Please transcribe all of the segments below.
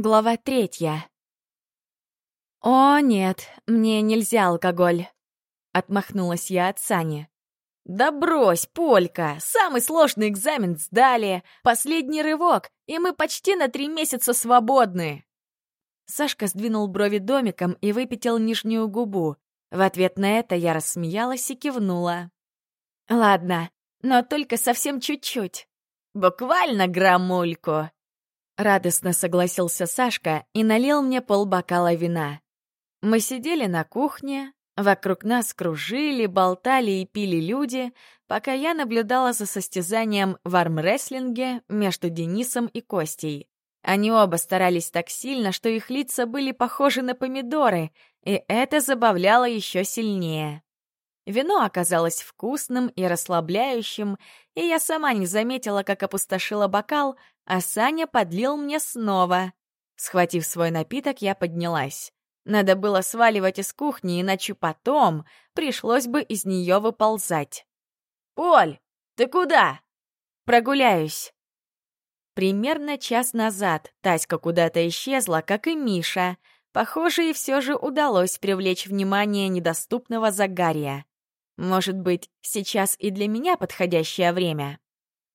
Глава третья. «О, нет, мне нельзя алкоголь», — отмахнулась я от Сани. «Да брось, Полька! Самый сложный экзамен сдали, последний рывок, и мы почти на три месяца свободны!» Сашка сдвинул брови домиком и выпятил нижнюю губу. В ответ на это я рассмеялась и кивнула. «Ладно, но только совсем чуть-чуть. Буквально граммульку!» Радостно согласился Сашка и налил мне полбокала вина. Мы сидели на кухне, вокруг нас кружили, болтали и пили люди, пока я наблюдала за состязанием в армрестлинге между Денисом и Костей. Они оба старались так сильно, что их лица были похожи на помидоры, и это забавляло еще сильнее. Вино оказалось вкусным и расслабляющим, и я сама не заметила, как опустошила бокал, а Саня подлил мне снова. Схватив свой напиток, я поднялась. Надо было сваливать из кухни, иначе потом пришлось бы из нее выползать. «Поль, ты куда?» «Прогуляюсь». Примерно час назад Таська куда-то исчезла, как и Миша. Похоже, и все же удалось привлечь внимание недоступного Загария. Может быть, сейчас и для меня подходящее время?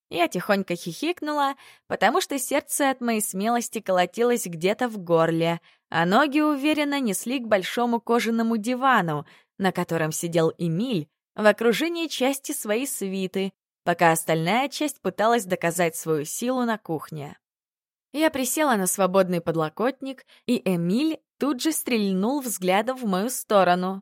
Я тихонько хихикнула, потому что сердце от моей смелости колотилось где-то в горле, а ноги уверенно несли к большому кожаному дивану, на котором сидел Эмиль в окружении части своей свиты, пока остальная часть пыталась доказать свою силу на кухне. Я присела на свободный подлокотник, и Эмиль тут же стрельнул взглядом в мою сторону.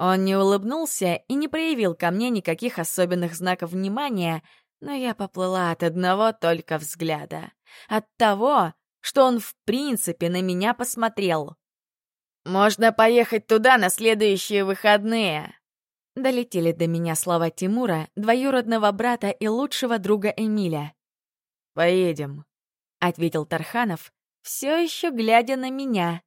Он не улыбнулся и не проявил ко мне никаких особенных знаков внимания, но я поплыла от одного только взгляда. От того, что он в принципе на меня посмотрел. «Можно поехать туда на следующие выходные!» Долетели до меня слова Тимура, двоюродного брата и лучшего друга Эмиля. «Поедем», — ответил Тарханов, все еще глядя на меня.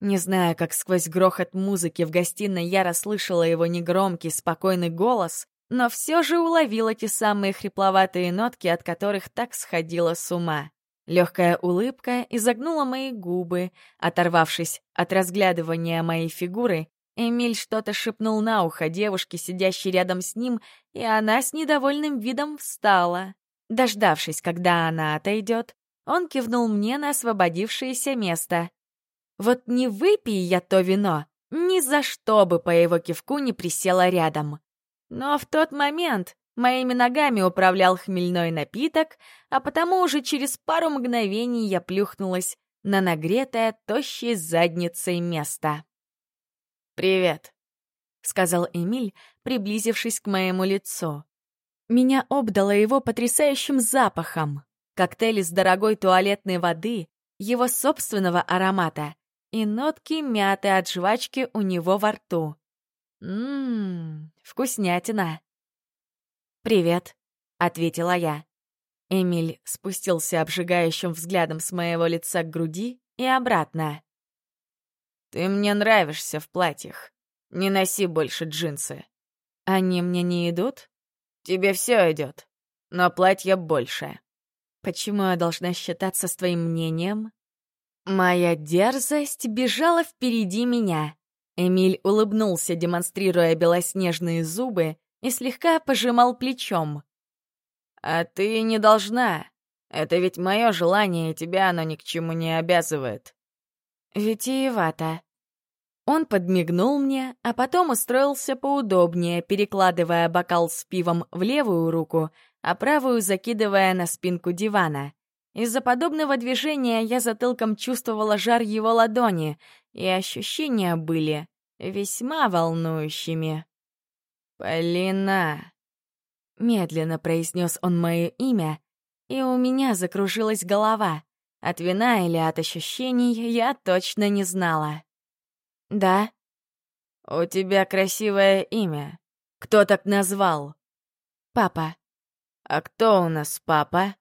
Не знаю, как сквозь грохот музыки в гостиной я расслышала его негромкий, спокойный голос, но все же уловила те самые хрипловатые нотки, от которых так сходила с ума. Легкая улыбка изогнула мои губы. Оторвавшись от разглядывания моей фигуры, Эмиль что-то шепнул на ухо девушке, сидящей рядом с ним, и она с недовольным видом встала. Дождавшись, когда она отойдет, он кивнул мне на освободившееся место. Вот не выпей я то вино, ни за что бы по его кивку не присела рядом. Но в тот момент моими ногами управлял хмельной напиток, а потому уже через пару мгновений я плюхнулась на нагретое тощей задницей место. «Привет», — сказал Эмиль, приблизившись к моему лицу. Меня обдало его потрясающим запахом. Коктейль из дорогой туалетной воды, его собственного аромата и нотки мяты от жвачки у него во рту. Ммм, вкуснятина. «Привет», — ответила я. Эмиль спустился обжигающим взглядом с моего лица к груди и обратно. «Ты мне нравишься в платьях. Не носи больше джинсы». «Они мне не идут?» «Тебе все идет, но платья больше». «Почему я должна считаться с твоим мнением?» Моя дерзость бежала впереди меня. Эмиль улыбнулся, демонстрируя белоснежные зубы, и слегка пожимал плечом. «А ты не должна. Это ведь мое желание, и тебя оно ни к чему не обязывает». Витиевато. Он подмигнул мне, а потом устроился поудобнее, перекладывая бокал с пивом в левую руку, а правую закидывая на спинку дивана. Из-за подобного движения я затылком чувствовала жар его ладони, и ощущения были весьма волнующими. «Полина!» Медленно произнес он мое имя, и у меня закружилась голова. От вина или от ощущений я точно не знала. «Да?» «У тебя красивое имя. Кто так назвал?» «Папа». «А кто у нас папа?»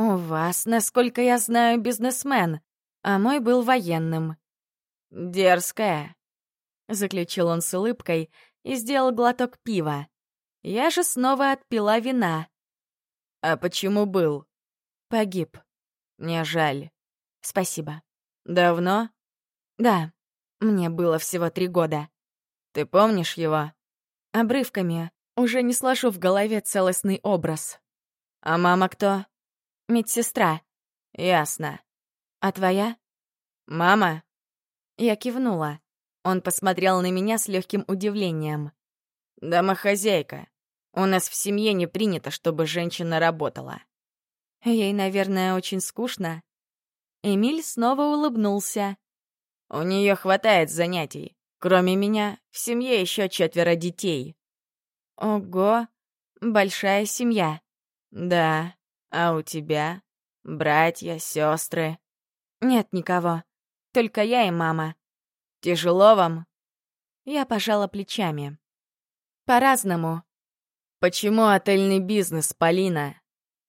«У вас, насколько я знаю, бизнесмен, а мой был военным». «Дерзкая», — заключил он с улыбкой и сделал глоток пива. Я же снова отпила вина. «А почему был?» «Погиб». «Мне жаль». Спасибо. Давно? Да, мне было всего три года. Ты помнишь его? Обрывками. Уже не сложу в голове целостный образ. А мама кто? Медсестра. Ясно. А твоя? Мама? Я кивнула. Он посмотрел на меня с легким удивлением. Домохозяйка. У нас в семье не принято, чтобы женщина работала. Ей, наверное, очень скучно. Эмиль снова улыбнулся. У нее хватает занятий. Кроме меня, в семье еще четверо детей. Ого, большая семья. Да, а у тебя? Братья, сестры? Нет никого. Только я и мама. Тяжело вам? Я пожала плечами. По-разному. Почему отельный бизнес, Полина?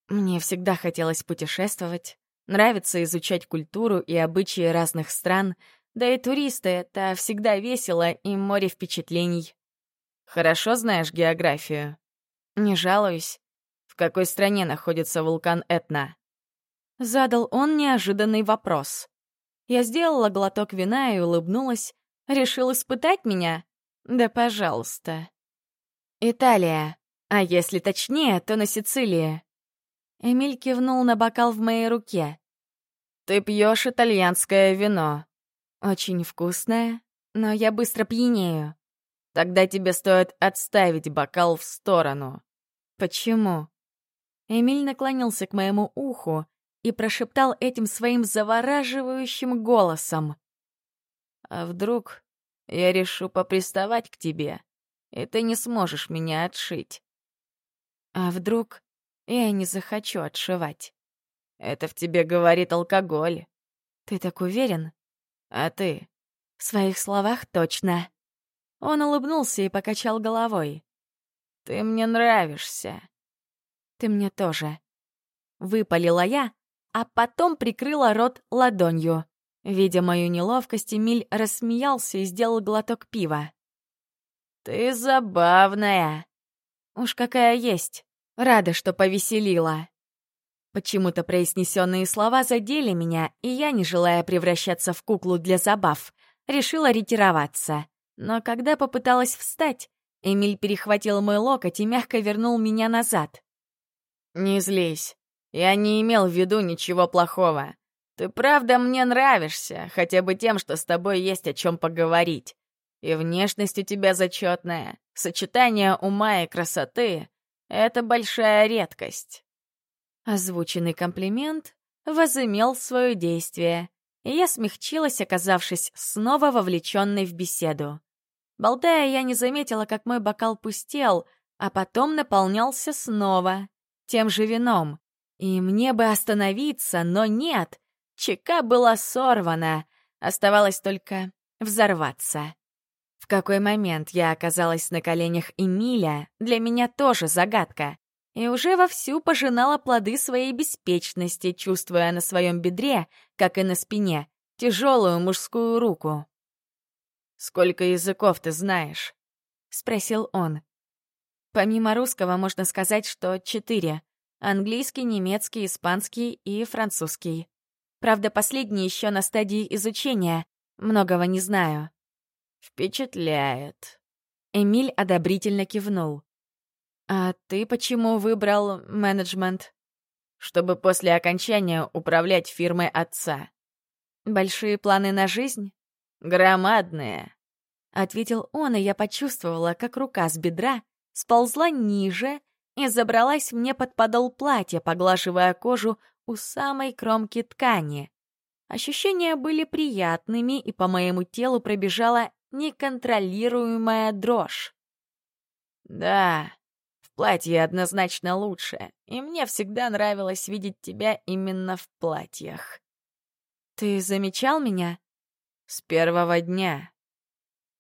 Мне всегда хотелось путешествовать. Нравится изучать культуру и обычаи разных стран, да и туристы — это всегда весело и море впечатлений. Хорошо знаешь географию? Не жалуюсь. Какой стране находится вулкан Этна? Задал он неожиданный вопрос. Я сделала глоток вина и улыбнулась. Решил испытать меня? Да пожалуйста. Италия. А если точнее, то на Сицилии. Эмиль кивнул на бокал в моей руке. «Ты пьешь итальянское вино». «Очень вкусное, но я быстро пьянею». «Тогда тебе стоит отставить бокал в сторону». «Почему?» Эмиль наклонился к моему уху и прошептал этим своим завораживающим голосом. «А вдруг я решу поприставать к тебе, и ты не сможешь меня отшить?» «А вдруг я не захочу отшивать?» «Это в тебе говорит алкоголь». «Ты так уверен?» «А ты?» «В своих словах точно». Он улыбнулся и покачал головой. «Ты мне нравишься». «Ты мне тоже». Выпалила я, а потом прикрыла рот ладонью. Видя мою неловкость, Эмиль рассмеялся и сделал глоток пива. «Ты забавная!» «Уж какая есть. Рада, что повеселила». Почему-то произнесенные слова задели меня, и я, не желая превращаться в куклу для забав, решила ретироваться. Но когда попыталась встать, Эмиль перехватил мой локоть и мягко вернул меня назад. «Не злись. Я не имел в виду ничего плохого. Ты правда мне нравишься, хотя бы тем, что с тобой есть о чем поговорить. И внешность у тебя зачетная. Сочетание ума и красоты — это большая редкость». Озвученный комплимент возымел свое действие, и я смягчилась, оказавшись снова вовлеченной в беседу. Болтая, я не заметила, как мой бокал пустел, а потом наполнялся снова, тем же вином. И мне бы остановиться, но нет. Чека была сорвана. Оставалось только взорваться. В какой момент я оказалась на коленях Эмиля, для меня тоже загадка. И уже вовсю пожинала плоды своей беспечности, чувствуя на своем бедре, как и на спине, тяжелую мужскую руку. «Сколько языков ты знаешь?» — спросил он. Помимо русского можно сказать, что четыре. Английский, немецкий, испанский и французский. Правда, последний еще на стадии изучения. Многого не знаю. Впечатляет. Эмиль одобрительно кивнул. «А ты почему выбрал менеджмент?» «Чтобы после окончания управлять фирмой отца». «Большие планы на жизнь?» «Громадные», — ответил он, и я почувствовала, как рука с бедра сползла ниже и забралась мне под подол платья, поглаживая кожу у самой кромки ткани. Ощущения были приятными, и по моему телу пробежала неконтролируемая дрожь. «Да, в платье однозначно лучше, и мне всегда нравилось видеть тебя именно в платьях». «Ты замечал меня?» «С первого дня»,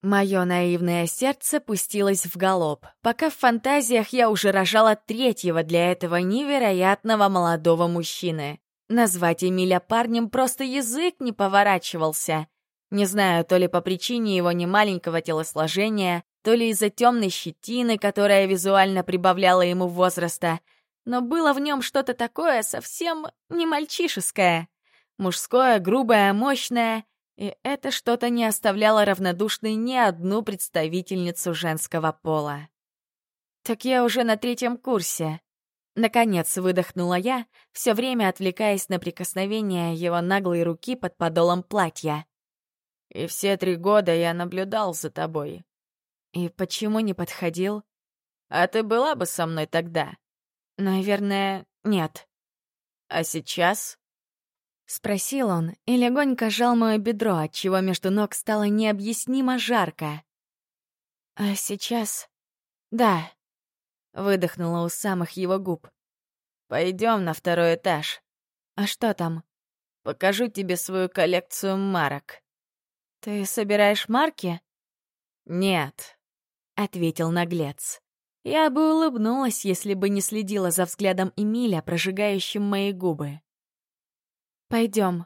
Мое наивное сердце пустилось в галоп, пока в фантазиях я уже рожала третьего для этого невероятного молодого мужчины. Назвать Эмиля парнем просто язык не поворачивался. Не знаю, то ли по причине его немаленького телосложения, то ли из-за темной щетины, которая визуально прибавляла ему возраста, но было в нем что-то такое совсем не мальчишеское. Мужское, грубое, мощное, и это что-то не оставляло равнодушной ни одну представительницу женского пола. «Так я уже на третьем курсе», Наконец выдохнула я, все время отвлекаясь на прикосновение его наглой руки под подолом платья. «И все три года я наблюдал за тобой». «И почему не подходил?» «А ты была бы со мной тогда?» «Наверное, нет». «А сейчас?» Спросил он и легонько сжал мое бедро, отчего между ног стало необъяснимо жарко. «А сейчас...» «Да», — выдохнула у самых его губ. «Пойдем на второй этаж». «А что там?» «Покажу тебе свою коллекцию марок». «Ты собираешь марки?» «Нет», — ответил наглец. Я бы улыбнулась, если бы не следила за взглядом Эмиля, прожигающим мои губы. Пойдем.